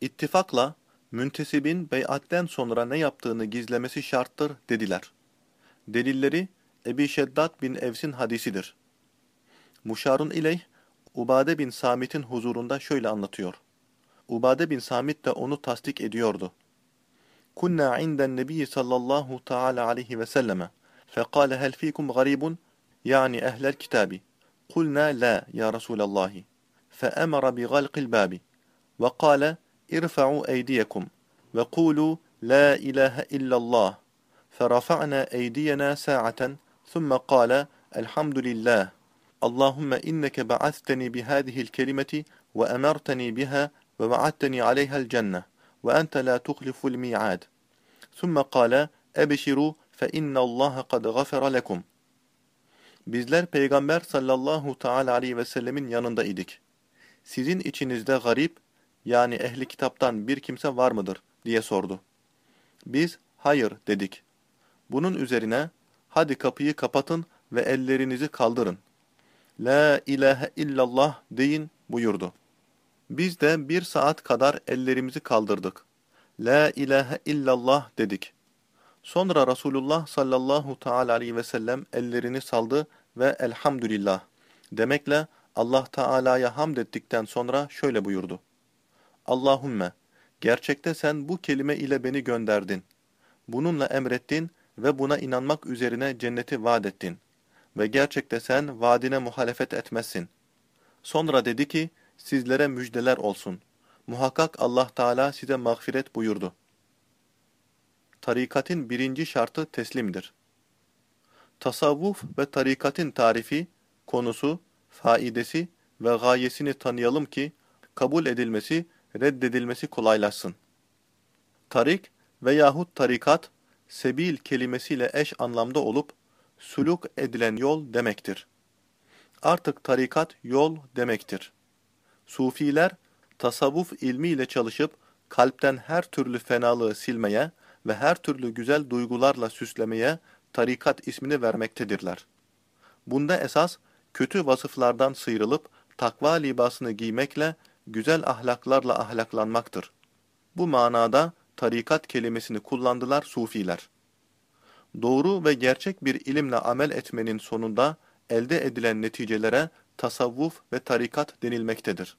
İttifakla müntesibin bey'atten sonra ne yaptığını gizlemesi şarttır dediler. Delilleri Ebi Şeddat bin Evs'in hadisidir. Muşarun ileyh, Ubade bin Samit'in huzurunda şöyle anlatıyor. Ubade bin Samit de onu tasdik ediyordu. Kunna inden nebiyyi sallallahu teala aleyhi ve selleme. Fekale hel fikum garibun? Yani ehler kitabi. Kulna la ya Resulallahi. Feemara bi galqil babi. Ve kâle irfa'u eydiyekum. Ve kulu la ilahe illallah. فرفعنا أيدينا ساعة ثم قال الحمد لله اللهم إنك بعثتني بهذه الكلمة وأمرتني بها ووعدتني عليها الجنة وأنت لا تخلف الميعاد ثم قال أبشروا فإن الله قد غفر لكم Bizler Peygamber sallallahu teala aleyhi ve sellemin yanında idik. Sizin içinizde garip yani ehli kitaptan bir kimse var mıdır diye sordu. Biz hayır dedik. Bunun üzerine hadi kapıyı kapatın ve ellerinizi kaldırın. La ilahe illallah deyin buyurdu. Biz de bir saat kadar ellerimizi kaldırdık. La ilahe illallah dedik. Sonra Resulullah sallallahu teala aleyhi ve sellem ellerini saldı ve elhamdülillah demekle Allah Teala'ya hamd ettikten sonra şöyle buyurdu. Allahümme, gerçekte sen bu kelime ile beni gönderdin. Bununla emrettin ve buna inanmak üzerine cenneti vaat ettin. Ve gerçekte sen vaadine muhalefet etmezsin. Sonra dedi ki, sizlere müjdeler olsun. Muhakkak Allah Teala size mağfiret buyurdu. Tarikatın birinci şartı teslimdir. Tasavvuf ve tarikatın tarifi, konusu, faidesi ve gayesini tanıyalım ki, kabul edilmesi, reddedilmesi kolaylaşsın. Tarik veyahut tarikat, sebil kelimesiyle eş anlamda olup, suluk edilen yol demektir. Artık tarikat yol demektir. Sufiler, tasavvuf ilmiyle çalışıp, kalpten her türlü fenalığı silmeye ve her türlü güzel duygularla süslemeye tarikat ismini vermektedirler. Bunda esas, kötü vasıflardan sıyrılıp, takva libasını giymekle, güzel ahlaklarla ahlaklanmaktır. Bu manada, tarikat kelimesini kullandılar sufiler. Doğru ve gerçek bir ilimle amel etmenin sonunda elde edilen neticelere tasavvuf ve tarikat denilmektedir.